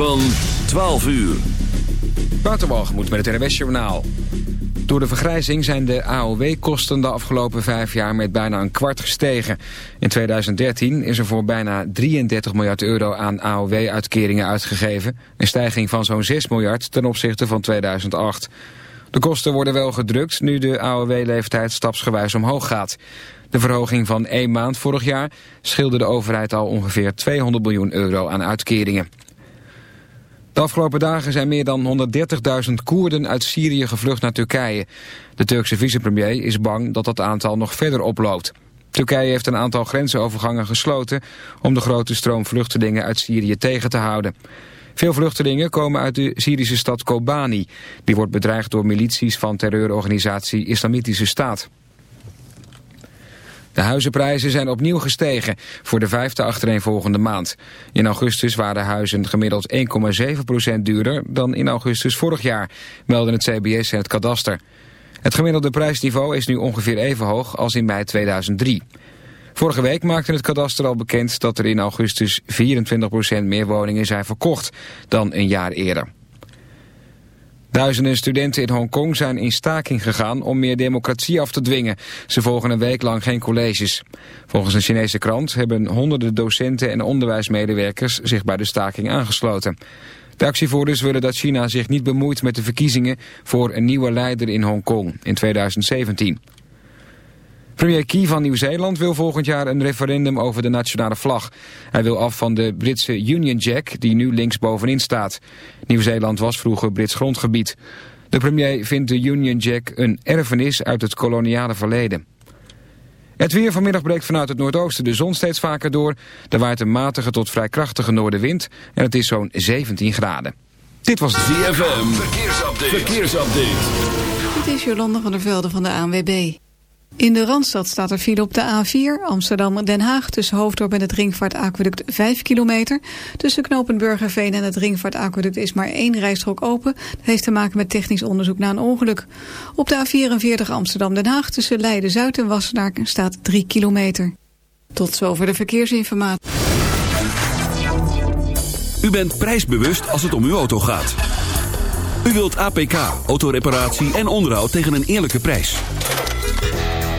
Van 12 uur. Waterwalgemoed met het NWS Journaal. Door de vergrijzing zijn de AOW-kosten de afgelopen vijf jaar met bijna een kwart gestegen. In 2013 is er voor bijna 33 miljard euro aan AOW-uitkeringen uitgegeven. Een stijging van zo'n 6 miljard ten opzichte van 2008. De kosten worden wel gedrukt nu de AOW-leeftijd stapsgewijs omhoog gaat. De verhoging van één maand vorig jaar scheelde de overheid al ongeveer 200 miljoen euro aan uitkeringen. De afgelopen dagen zijn meer dan 130.000 Koerden uit Syrië gevlucht naar Turkije. De Turkse vicepremier is bang dat dat aantal nog verder oploopt. Turkije heeft een aantal grensenovergangen gesloten om de grote stroom vluchtelingen uit Syrië tegen te houden. Veel vluchtelingen komen uit de Syrische stad Kobani. Die wordt bedreigd door milities van terreurorganisatie Islamitische Staat. De huizenprijzen zijn opnieuw gestegen voor de vijfde achtereenvolgende maand. In augustus waren huizen gemiddeld 1,7% duurder dan in augustus vorig jaar, melden het CBS en het kadaster. Het gemiddelde prijsniveau is nu ongeveer even hoog als in mei 2003. Vorige week maakte het kadaster al bekend dat er in augustus 24% meer woningen zijn verkocht dan een jaar eerder. Duizenden studenten in Hongkong zijn in staking gegaan om meer democratie af te dwingen. Ze volgen een week lang geen colleges. Volgens een Chinese krant hebben honderden docenten en onderwijsmedewerkers zich bij de staking aangesloten. De actievoerders willen dat China zich niet bemoeit met de verkiezingen voor een nieuwe leider in Hongkong in 2017. Premier Key van Nieuw-Zeeland wil volgend jaar een referendum over de nationale vlag. Hij wil af van de Britse Union Jack, die nu links bovenin staat. Nieuw-Zeeland was vroeger Brits grondgebied. De premier vindt de Union Jack een erfenis uit het koloniale verleden. Het weer vanmiddag breekt vanuit het noordoosten de zon steeds vaker door. Er waait een matige tot vrij krachtige noordenwind en het is zo'n 17 graden. Dit was ZFM. Verkeersupdate. Verkeersupdate. Dit is Jolanda van der Velde van de ANWB. In de Randstad staat er file op de A4 Amsterdam-Den Haag... tussen Hoofddorp en het Ringvaartaqueduct 5 kilometer. Tussen Knopenburgerveen en het Ringvaartaqueduct is maar één rijstrook open. Dat heeft te maken met technisch onderzoek na een ongeluk. Op de A44 Amsterdam-Den Haag tussen Leiden-Zuid en Wassenaar staat 3 kilometer. Tot zover de verkeersinformatie. U bent prijsbewust als het om uw auto gaat. U wilt APK, autoreparatie en onderhoud tegen een eerlijke prijs.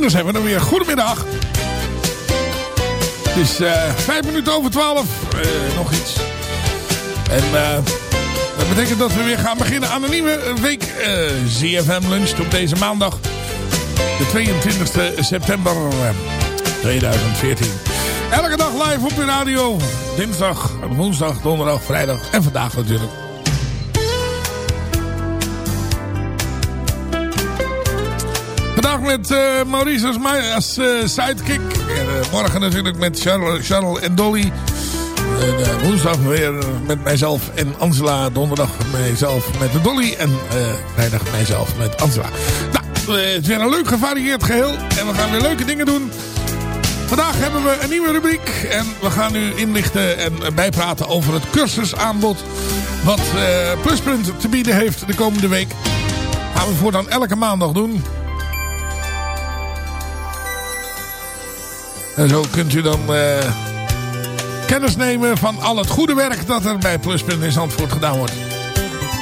Daar zijn we dan weer. Goedemiddag. Het is eh, vijf minuten over twaalf. Eh, nog iets. En eh, dat betekent dat we weer gaan beginnen aan een nieuwe week ZFM Lunch op deze maandag. De 22 september eh, 2014. Elke dag live op de radio. Dinsdag, woensdag, donderdag, vrijdag en vandaag natuurlijk. Met eh, Maurice als, als eh, sidekick. Eh, morgen natuurlijk met Charles, en Dolly. En, woensdag weer met mijzelf en Angela. Donderdag mijzelf met de Dolly. En vrijdag mijzelf met Angela. Nou, het is weer een leuk gevarieerd geheel. En we gaan weer leuke dingen doen. Vandaag hebben we een nieuwe rubriek. En we gaan u inlichten en bijpraten over het cursusaanbod. Wat eh, Pluspunt te bieden heeft de komende week. Gaan we voortaan elke maandag doen. En zo kunt u dan eh, kennis nemen van al het goede werk dat er bij Pluspunt in Zandvoort gedaan wordt.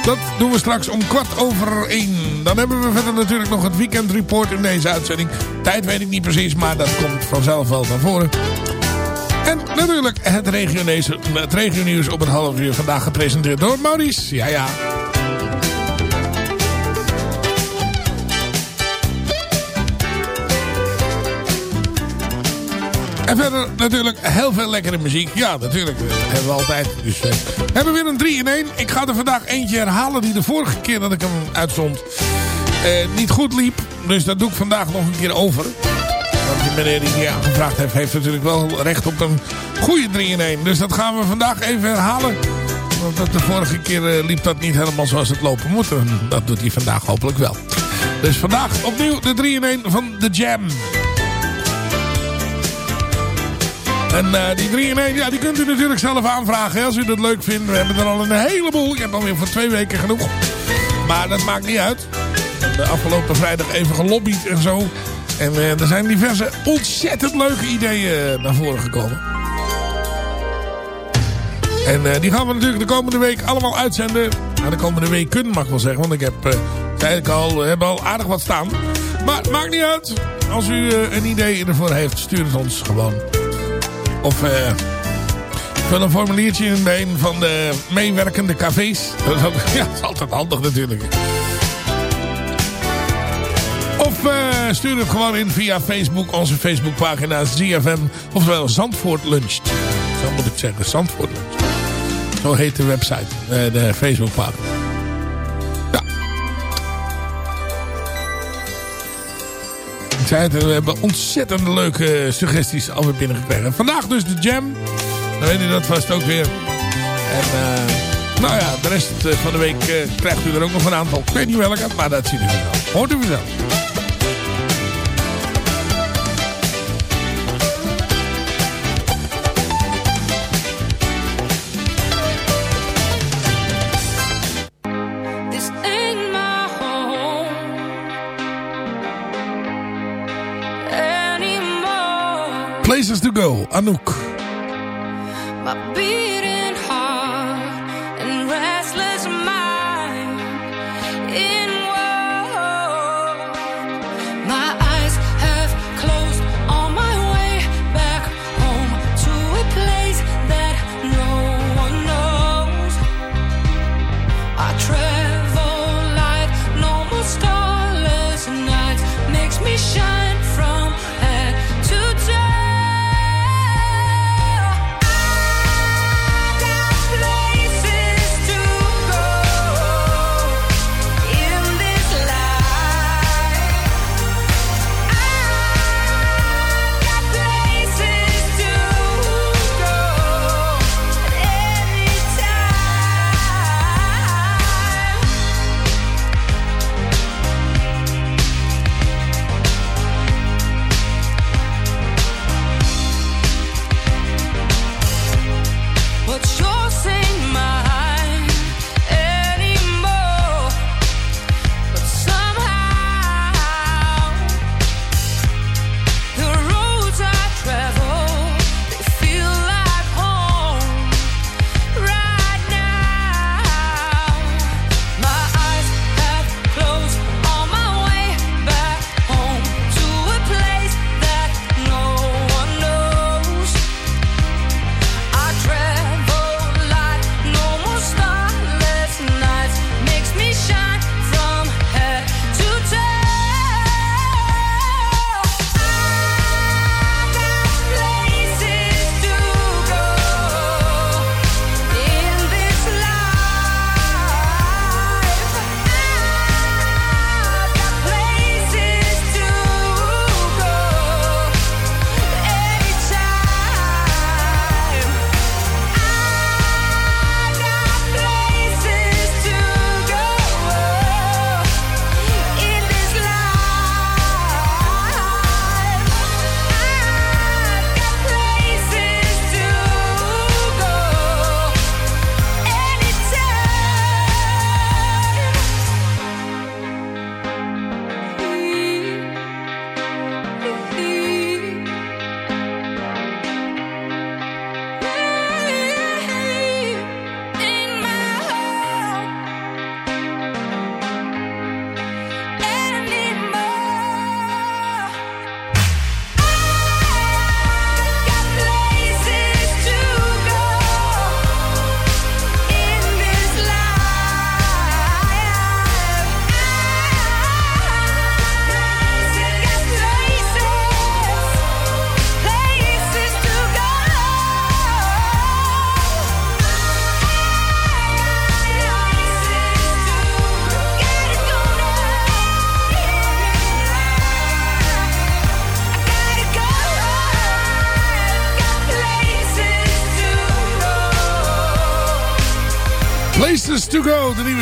Dat doen we straks om kwart over één. Dan hebben we verder natuurlijk nog het weekend report in deze uitzending. Tijd weet ik niet precies, maar dat komt vanzelf wel naar voren. En natuurlijk het regionieuws, het regionieuws op een half uur. Vandaag gepresenteerd door Maurice. Ja, ja. En verder natuurlijk heel veel lekkere muziek. Ja, natuurlijk. Dat hebben we altijd. Dus eh, we hebben weer een 3 in 1. Ik ga er vandaag eentje herhalen die de vorige keer dat ik hem uitzond eh, niet goed liep. Dus dat doe ik vandaag nog een keer over. Want die meneer die die aangevraagd heeft, heeft natuurlijk wel recht op een goede 3 in 1. Dus dat gaan we vandaag even herhalen. Want de vorige keer eh, liep dat niet helemaal zoals het lopen moet. En dat doet hij vandaag hopelijk wel. Dus vandaag opnieuw de 3 in 1 van The Jam. En eh, die 3 in 1, ja, die kunt u natuurlijk zelf aanvragen als u dat leuk vindt. We hebben er al een heleboel. Ik heb alweer voor twee weken genoeg. Maar dat maakt niet uit. De afgelopen vrijdag even gelobbyd en zo. En eh, er zijn diverse ontzettend leuke ideeën naar voren gekomen. En eh, die gaan we natuurlijk de komende week allemaal uitzenden. Nou, de komende weken mag ik wel zeggen. Want ik heb, ik al, hebben al aardig wat staan. Maar maakt niet uit. Als u een idee ervoor heeft, stuur het ons gewoon. Of eh vul een formuliertje in een van de meewerkende cafés. Dat is, ook- dat is altijd handig natuurlijk. Of eh, stuur het gewoon in via Facebook, onze Facebookpagina ZFM. Oftewel Zandvoort Luncht. Zo moet ik zeggen, Zandvoort Luncht. Zo heet de website, eh, de Facebookpagina. We hebben ontzettend leuke suggesties alweer binnengekregen. Vandaag dus de Jam. Dan weet u dat vast ook weer. En eh, nou ja, de rest eh, van de week eh, krijgt u er ook nog een aantal. Ik weet niet welke, maar dat ziet u vanzelf. Hoort u vanzelf. Places to go, Anouk.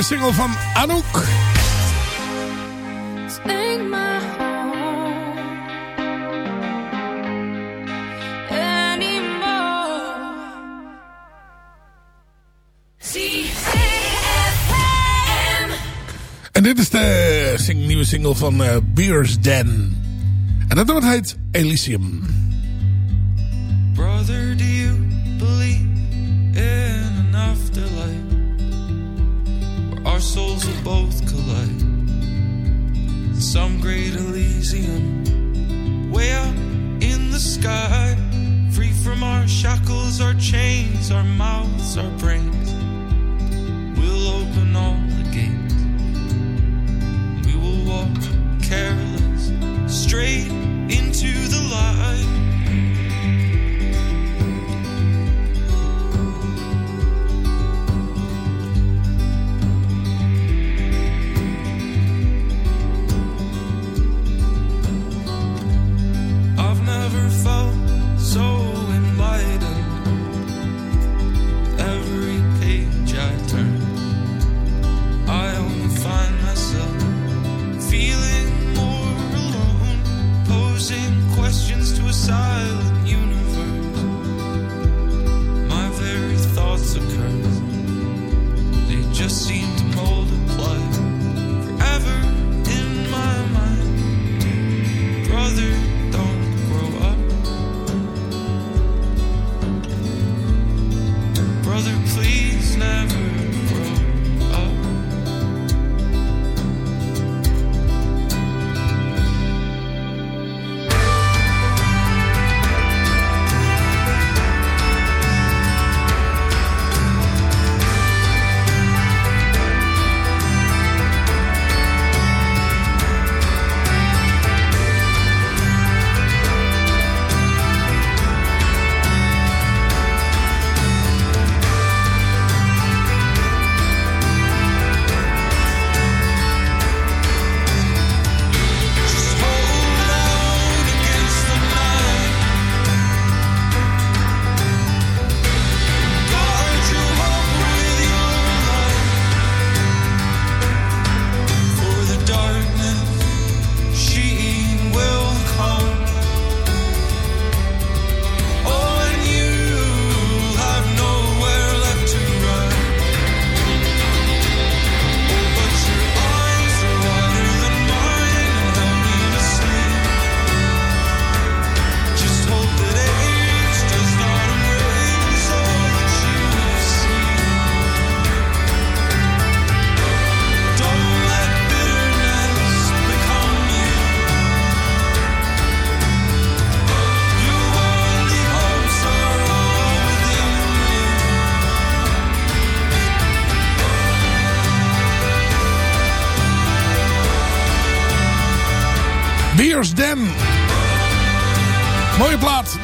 Single van Anouk. En dit is de sing- nieuwe single van eh, Beers Den. En dat nummer heet Elysium. Great Elysium, way up in the sky, free from our shackles, our chains, our mouths, our brains. We'll open all the gates. We will walk careless, straight into the light.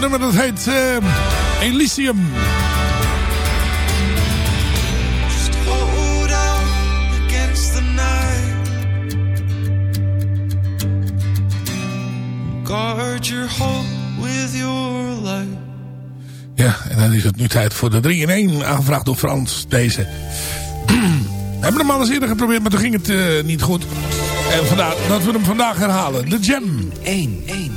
Nummer dat heet eh, Elysium. Just hold out against the night. Guard your hope with your light. Ja, en dan is het nu tijd voor de 3 in 1 aangevraagd door Frans. Deze. We hebben hem al eens eerder geprobeerd, maar toen ging het eh, niet goed. En vandaar dat we hem vandaag herhalen. De Jam. 1, 1,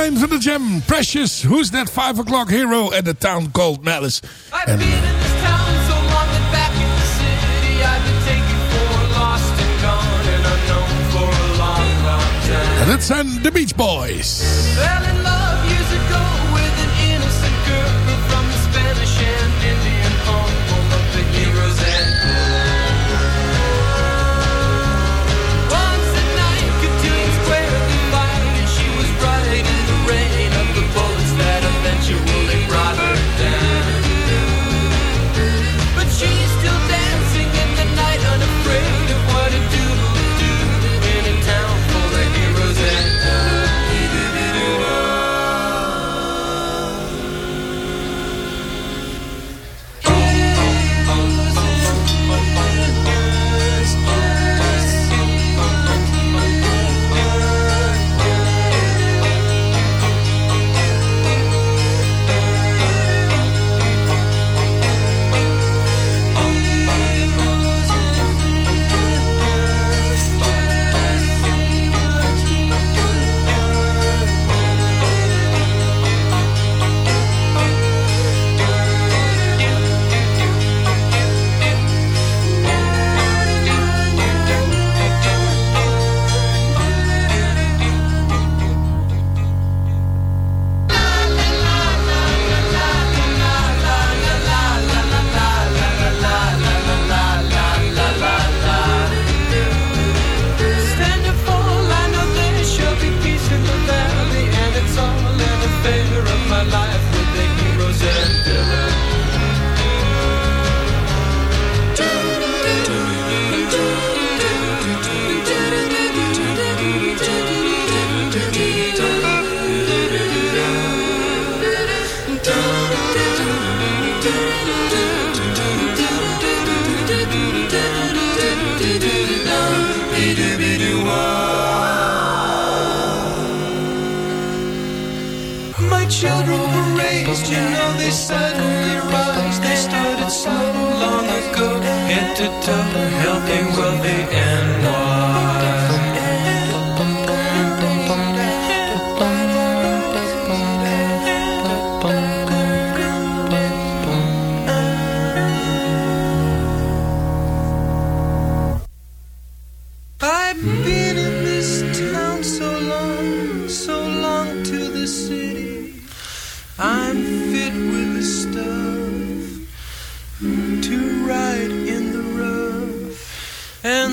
3 in 1 van de Jam. Precious, Who's That 5 O'Clock Hero at the Town Called Malice. En, en dat zijn de Beach Boys.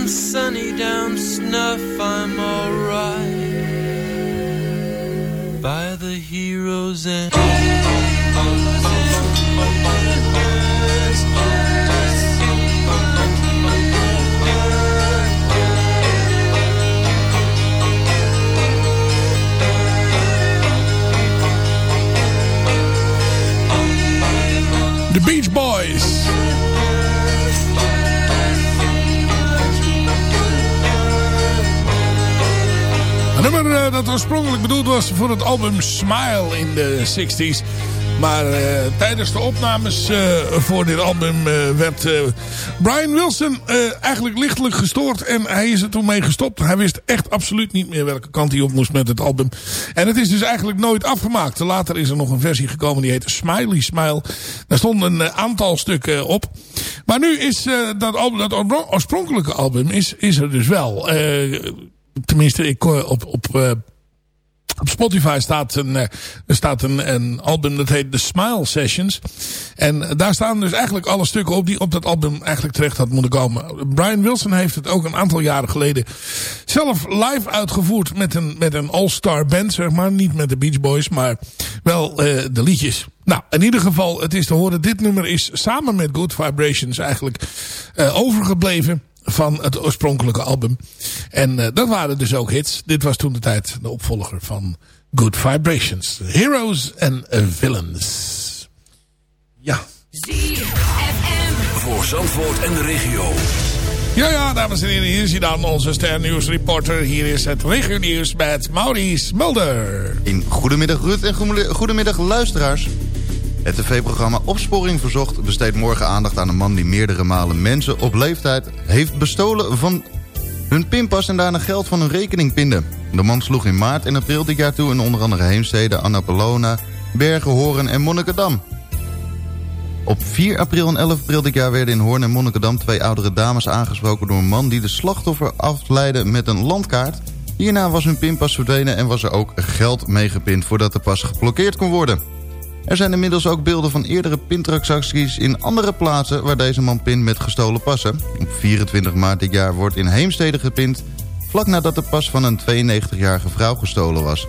Sunny down snuff. I'm alright by the heroes and. Oorspronkelijk bedoeld was voor het album Smile in de 60s. Maar eh, tijdens de opnames eh, voor dit album eh, werd Brian Wilson eigenlijk lichtelijk gestoord. En hij is er toen mee gestopt. Hij wist echt absoluut niet meer welke kant hij op moest met het album. En het is dus eigenlijk nooit afgemaakt. Later is er nog een versie gekomen die heette Smiley Smile. Daar stonden een aantal stukken op. Maar nu is dat, dat oorspronkelijke album is, is er dus wel. Tenminste, ik op... op op Spotify staat een, eh, er staat een, een album dat heet The Smile Sessions. En daar staan dus eigenlijk alle stukken op die op dat album eigenlijk terecht had moeten komen. Brian Wilson heeft het ook een aantal jaren geleden zelf live uitgevoerd met een, met een all-star band, zeg maar. Niet met de Beach Boys, maar wel uh, de liedjes. Nou, in ieder geval, het is te horen. Dit nummer is samen met Good Vibrations eigenlijk uh, overgebleven van het oorspronkelijke album. En uh, dat waren dus ook hits. Dit was toen de tijd de opvolger van Good Vibrations. Heroes and Villains. Ja. Voor Zandvoort en de regio. Ja, ja, dames en heren, hier is hij dan, onze sternieuwsreporter. Hier is het regionieuws met Maurice Mulder. In Goedemiddag Rut en Goedemiddag luisteraars. Het tv-programma Opsporing Verzocht besteedt morgen aandacht aan een man die meerdere malen mensen op leeftijd heeft bestolen van hun pinpas en daarna geld van hun rekening pinde. De man sloeg in maart en april dit jaar toe in onder andere Heemstede, Annapolona, Bergen, Horen en Monnikendam. Op 4 april en 11 april dit jaar werden in Hoorn en Monnikendam twee oudere dames aangesproken door een man die de slachtoffer afleidde met een landkaart. Hierna was hun pinpas verdwenen en was er ook geld meegepind voordat de pas geblokkeerd kon worden. Er zijn inmiddels ook beelden van eerdere pintransacties in andere plaatsen waar deze man pint met gestolen passen. Op 24 maart dit jaar wordt in Heemstede gepind, vlak nadat de pas van een 92-jarige vrouw gestolen was.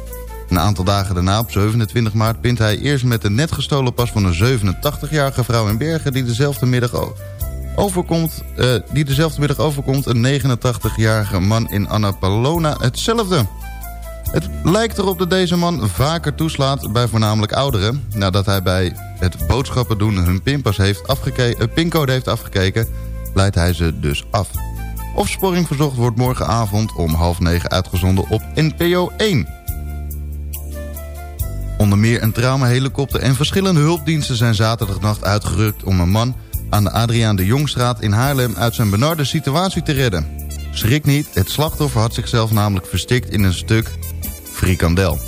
Een aantal dagen daarna, op 27 maart, pint hij eerst met de net gestolen pas van een 87-jarige vrouw in Bergen... die dezelfde middag overkomt, uh, die dezelfde middag overkomt een 89-jarige man in Annapolona hetzelfde. Het lijkt erop dat deze man vaker toeslaat bij voornamelijk ouderen... nadat hij bij het boodschappen doen hun pinpas heeft afgekeken, uh, pincode heeft afgekeken... leidt hij ze dus af. Opsporing verzocht wordt morgenavond om half negen uitgezonden op NPO 1... Onder meer een traumahelikopter en verschillende hulpdiensten zijn zaterdagnacht uitgerukt... om een man aan de Adriaan de Jongstraat in Haarlem uit zijn benarde situatie te redden. Schrik niet, het slachtoffer had zichzelf namelijk verstikt in een stuk frikandel.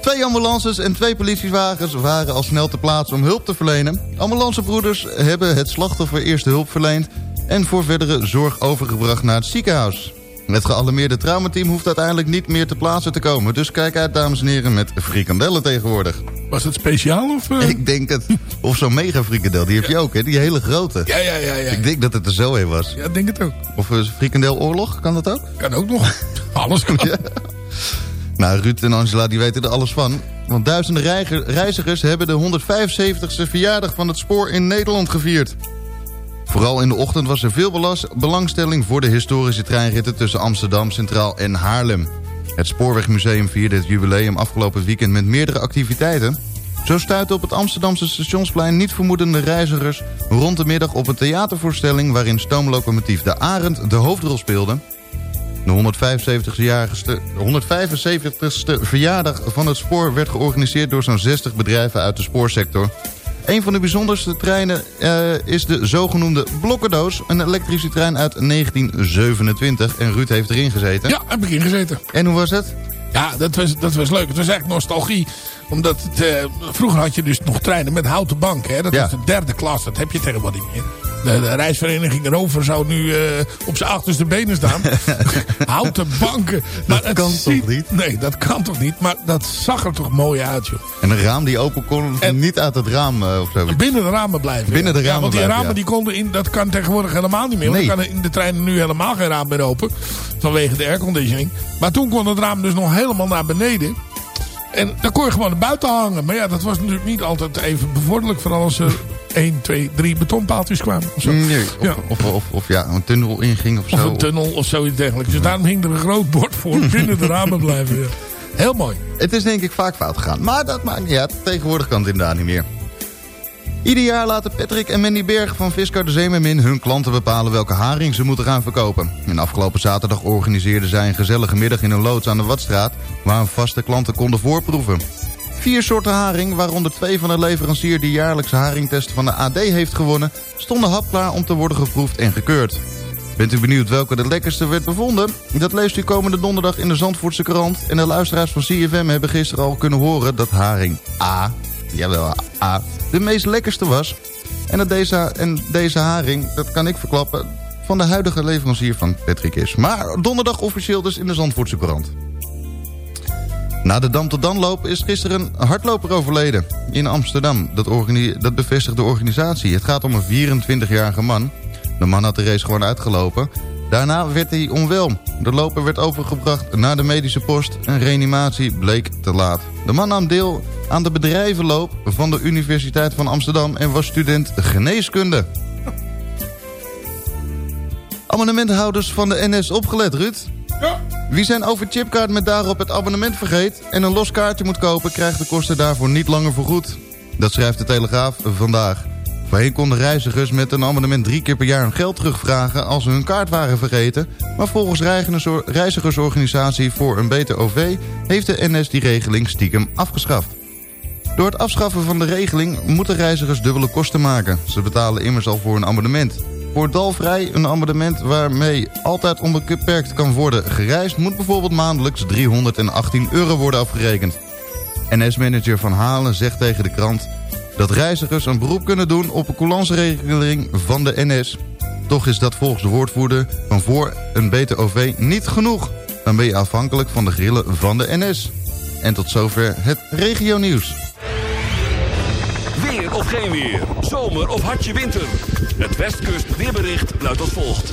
Twee ambulances en twee politiewagens waren al snel te plaatsen om hulp te verlenen. Ambulancebroeders hebben het slachtoffer eerste hulp verleend... en voor verdere zorg overgebracht naar het ziekenhuis. Het gealarmeerde traumateam hoeft uiteindelijk niet meer te plaatsen te komen. Dus kijk uit, dames en heren, met frikandellen tegenwoordig. Was het speciaal of... Uh... Ik denk het. Of zo'n mega frikandel, die heb je ook, hè? Die hele grote. Ja, ja, ja, ja. Ik denk dat het er zo een was. Ja, ik denk het ook. Of een frikandeloorlog, kan dat ook? Kan ook nog. Alles kan. ja. Nou, Ruud en Angela, die weten er alles van. Want duizenden reizigers hebben de 175ste verjaardag van het spoor in Nederland gevierd. Vooral in de ochtend was er veel belangstelling voor de historische treinritten tussen Amsterdam Centraal en Haarlem. Het Spoorwegmuseum vierde het jubileum afgelopen weekend met meerdere activiteiten. Zo stuitte op het Amsterdamse stationsplein niet vermoedende reizigers rond de middag op een theatervoorstelling waarin stoomlocomotief De Arend de hoofdrol speelde. De 175ste verjaardag van het spoor werd georganiseerd door zo'n 60 bedrijven uit de spoorsector. Een van de bijzonderste treinen uh, is de zogenoemde Blokkendoos. Een elektrische trein uit 1927. En Ruud heeft erin gezeten. Ja, heb ik ingezeten. En hoe was het? Ja, dat was, dat was leuk. Het was eigenlijk nostalgie. Omdat het, uh, vroeger had je dus nog treinen met houten banken. Hè? Dat ja. was de derde klas. Dat heb je tegenwoordig niet meer. De, de reisvereniging Rover zou nu uh, op zijn achterste benen staan. Houten banken. Maar dat kan ziet, toch niet? Nee, dat kan toch niet. Maar dat zag er toch mooi uit, joh. En een raam die open kon en, niet uit het raam uh, of zo. Binnen de ramen blijven. Binnen de ramen ja, want die blijven, ramen ja. die konden in, dat kan tegenwoordig helemaal niet meer. Nee. Want kan in de treinen nu helemaal geen raam meer open. Vanwege de airconditioning. Maar toen kon het raam dus nog helemaal naar beneden. En dan kon je gewoon naar buiten hangen. Maar ja, dat was natuurlijk niet altijd even bevorderlijk. Vooral als er 1, 2, 3 betonpaaltjes kwamen. Of, zo. Nee, of, ja. of, of, of, ja, een tunnel inging of, of zo. een tunnel of zoiets dergelijks. Dus daarom hing er een groot bord voor binnen de ramen blijven. Ja. Heel mooi. Het is denk ik vaak fout gegaan. Maar dat maakt niet uit. Tegenwoordig kan het inderdaad niet meer. Ieder jaar laten Patrick en Mandy Berg van Viscar de Zeemermin hun klanten bepalen welke haring ze moeten gaan verkopen. En afgelopen zaterdag organiseerden zij een gezellige middag in een loods aan de Watstraat... waar vaste klanten konden voorproeven. Vier soorten haring, waaronder twee van de leverancier die jaarlijkse haringtest van de AD heeft gewonnen... stonden hapklaar om te worden geproefd en gekeurd. Bent u benieuwd welke de lekkerste werd bevonden? Dat leest u komende donderdag in de Zandvoortse krant. En de luisteraars van CFM hebben gisteren al kunnen horen dat haring A, jawel A, de meest lekkerste was. En, dat deze, en deze haring, dat kan ik verklappen, van de huidige leverancier van Patrick is. Maar donderdag officieel dus in de Zandvoortse krant. Na de Dam tot Danloop is gisteren een hardloper overleden in Amsterdam. Dat, dat bevestigt de organisatie. Het gaat om een 24-jarige man. De man had de race gewoon uitgelopen. Daarna werd hij onwel. De loper werd overgebracht naar de medische post. en reanimatie bleek te laat. De man nam deel aan de bedrijvenloop van de Universiteit van Amsterdam... en was student geneeskunde. Abonnementhouders van de NS opgelet, Ruud. Wie zijn overchipkaart met daarop het abonnement vergeet... en een los kaartje moet kopen, krijgt de kosten daarvoor niet langer vergoed. Dat schrijft de Telegraaf vandaag. Voorheen konden reizigers met een abonnement drie keer per jaar hun geld terugvragen... als ze hun kaart waren vergeten. Maar volgens reizigersorganisatie voor een beter OV... heeft de NS die regeling stiekem afgeschaft. Door het afschaffen van de regeling moeten reizigers dubbele kosten maken. Ze betalen immers al voor een abonnement. Voor een abonnement waarmee altijd onbeperkt kan worden gereisd... moet bijvoorbeeld maandelijks 318 euro worden afgerekend. NS-manager Van Halen zegt tegen de krant... dat reizigers een beroep kunnen doen op een coulanceregeling van de NS. Toch is dat volgens de woordvoerder van voor een BTOV niet genoeg. Dan ben je afhankelijk van de grillen van de NS. En tot zover het regionieuws. Weer of geen weer. Zomer of hartje winter. Het Westkust weerbericht luidt als volgt.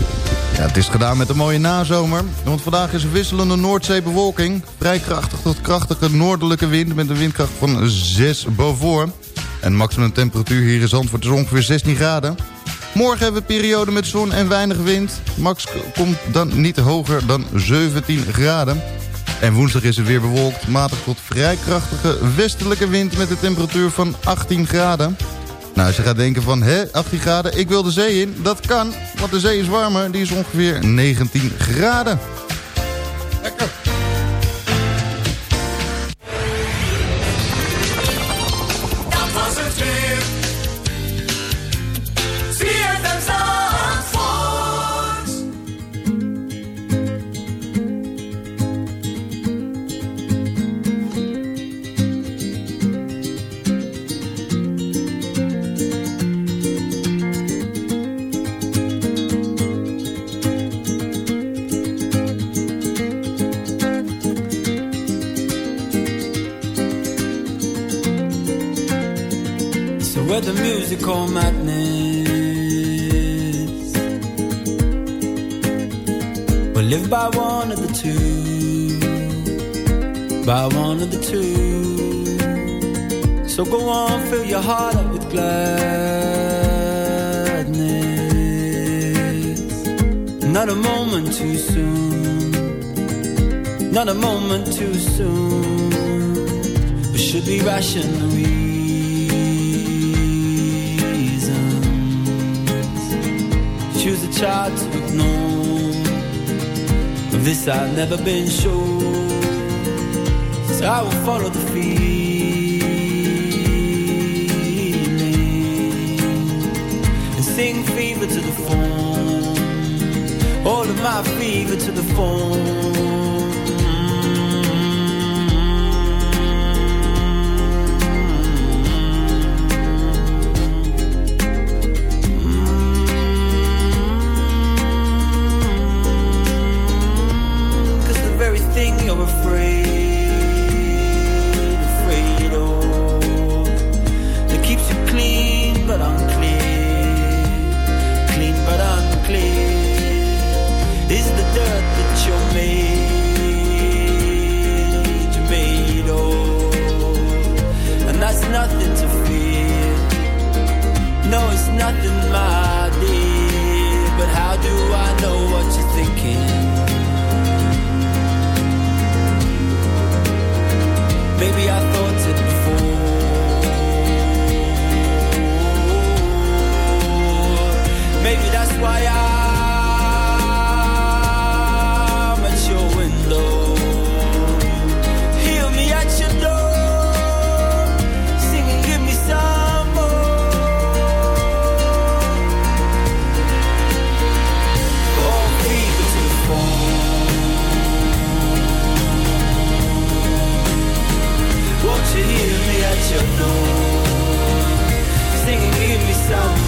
Ja, het is gedaan met een mooie nazomer. Want vandaag is een wisselende Noordzeebewolking. Vrij krachtig tot krachtige noordelijke wind met een windkracht van 6 boven. En maximum temperatuur hier in Zandvoort is ongeveer 16 graden. Morgen hebben we een periode met zon en weinig wind. Max komt dan niet hoger dan 17 graden. En woensdag is het weer bewolkt, matig tot vrij krachtige westelijke wind met een temperatuur van 18 graden. Nou, als je gaat denken van, hè, 18 graden, ik wil de zee in. Dat kan, want de zee is warmer, die is ongeveer 19 graden. Lekker. Musical madness. We live by one of the two. By one of the two. So go on, fill your heart up with gladness. Not a moment too soon. Not a moment too soon. We should be rational child to ignore. This I've never been sure. So I will follow the feeling and sing fever to the phone. All of my fever to the phone. Made, you're made of And that's nothing to fear No, it's nothing, my dear But how do I know what you're thinking? Maybe I thought it before. Maybe that's why I'm yourself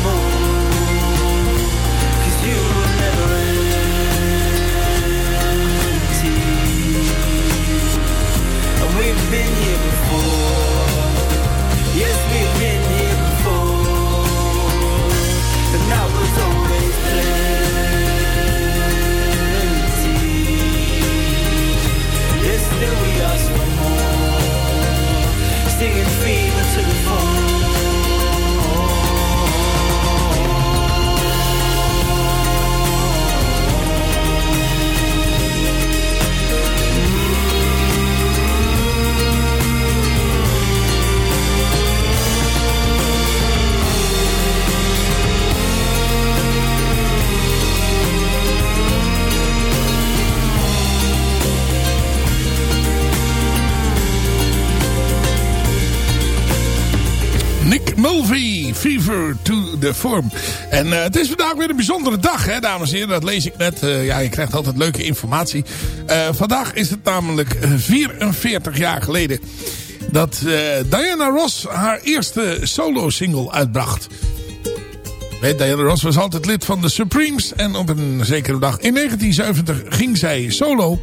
En uh, het is vandaag weer een bijzondere dag, hè, dames en heren. Dat lees ik net. Uh, ja, je krijgt altijd leuke informatie. Uh, vandaag is het namelijk 44 jaar geleden dat Diana Ross haar eerste solo-single uitbracht. Weet, Diana Ross was altijd lid van de Supremes. En op een zekere dag in 1970 ging zij solo.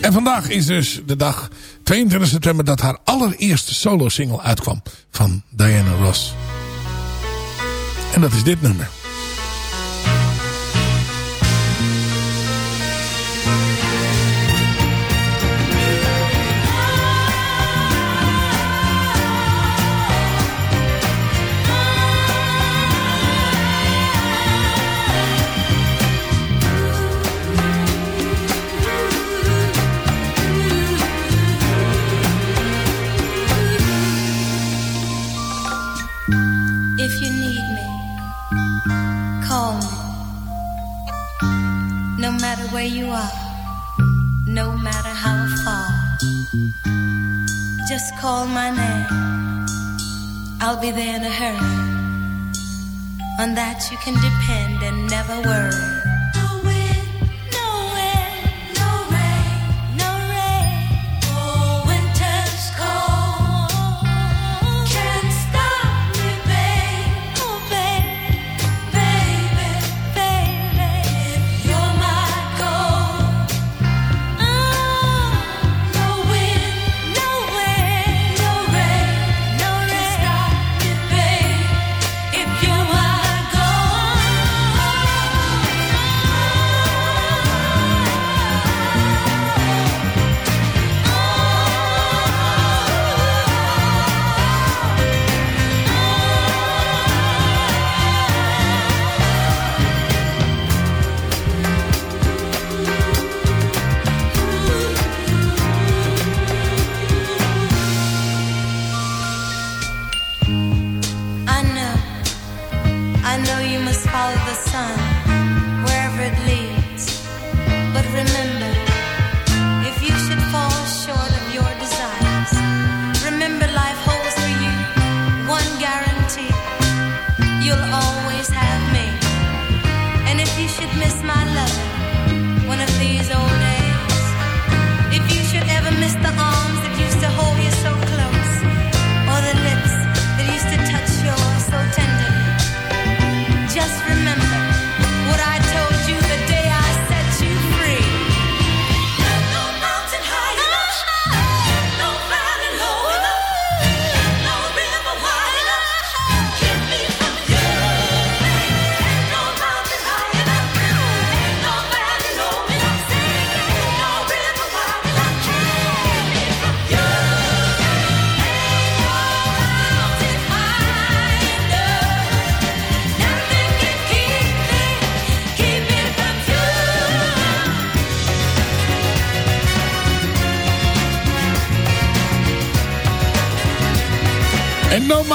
En vandaag is dus de dag 22 september dat haar allereerste solo single uitkwam van Diana Ross. En dat is dit nummer. No matter how far. Just call my name, I'll be there in a hurry. On that you can depend and never worry.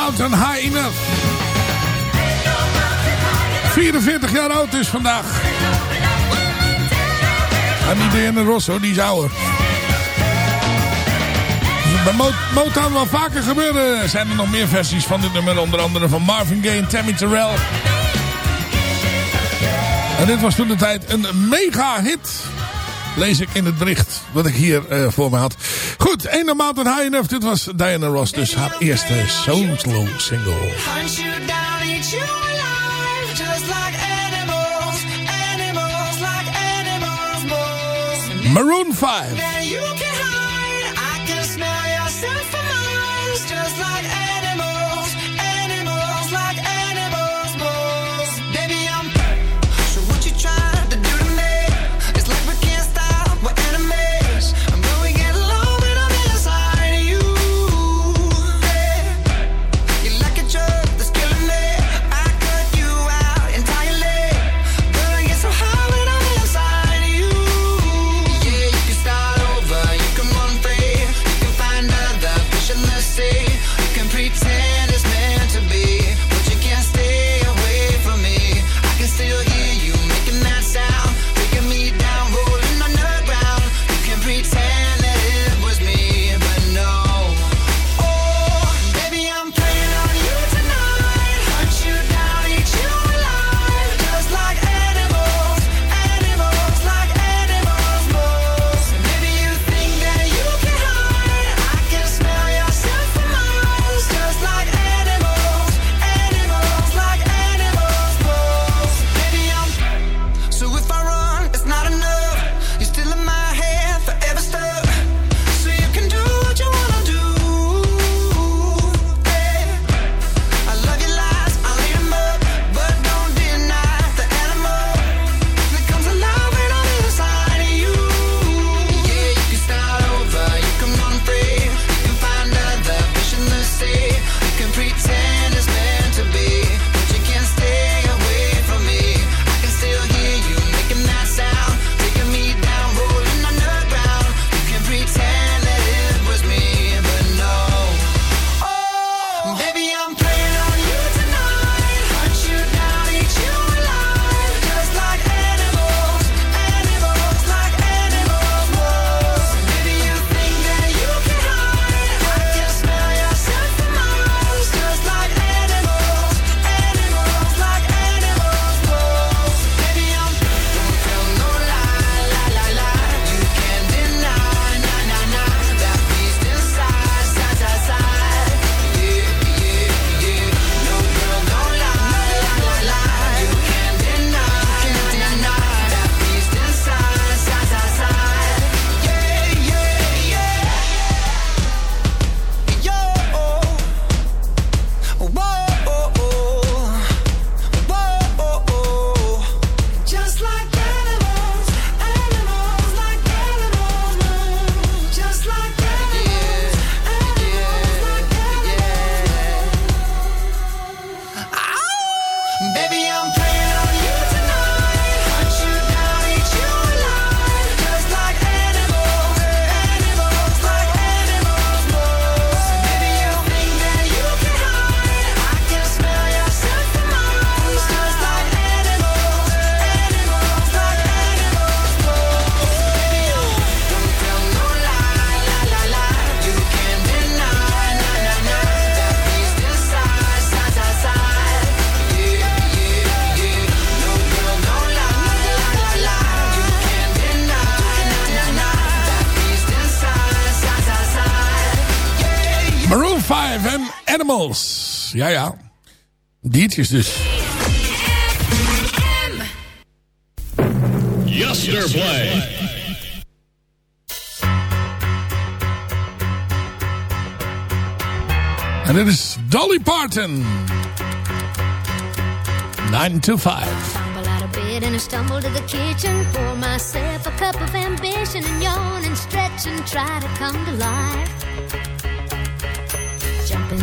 Mountain High Enough. 44 jaar oud is vandaag. En niet Diana Rosso, die is ouder. Bij Motown wel vaker gebeuren. Zijn er nog meer versies van dit nummer. Onder andere van Marvin Gaye en Tammy Terrell. En dit was toen de tijd een mega hit. Lees ik in het bericht wat ik hier uh, voor me had. Goed, één de maand high enough. Dit was Diana Ross, dus haar eerste solo single. Maroon 5. diertjes dus. Yesterday. Play. En dit is Dolly Parton. 9 to 5. and I stumble to the kitchen Pour myself a cup of ambition And yawn and stretch and try to come to life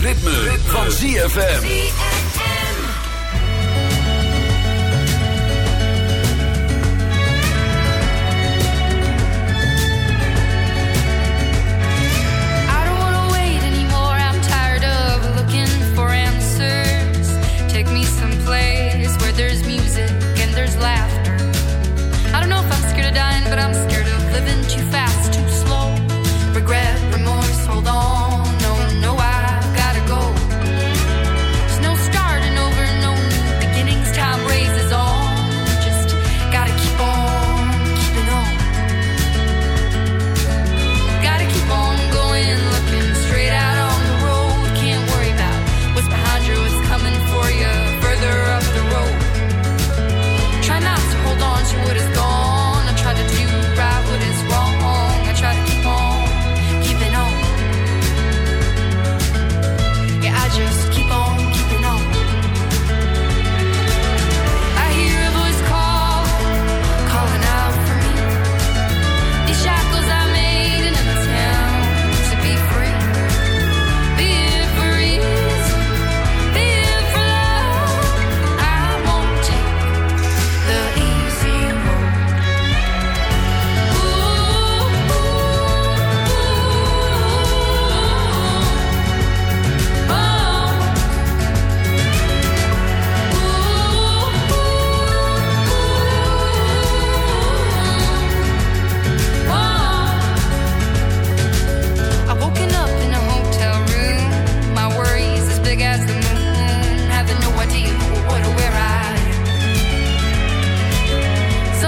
ritme, van ZFM.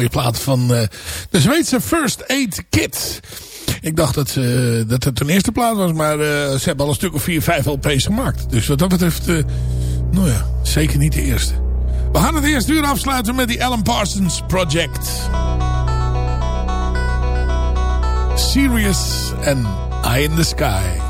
mooie plaat van eh, de Zweedse First Aid Kit. Ik dacht dat, ze, dat het hun eerste plaat was, maar eh, ze hebben al een stuk of 4, 5 LP's gemaakt. Dus wat dat betreft, nou ja, zeker niet de eerste. We gaan het eerst uur afsluiten met die Alan Parsons Project. Serious and Eye in the Sky.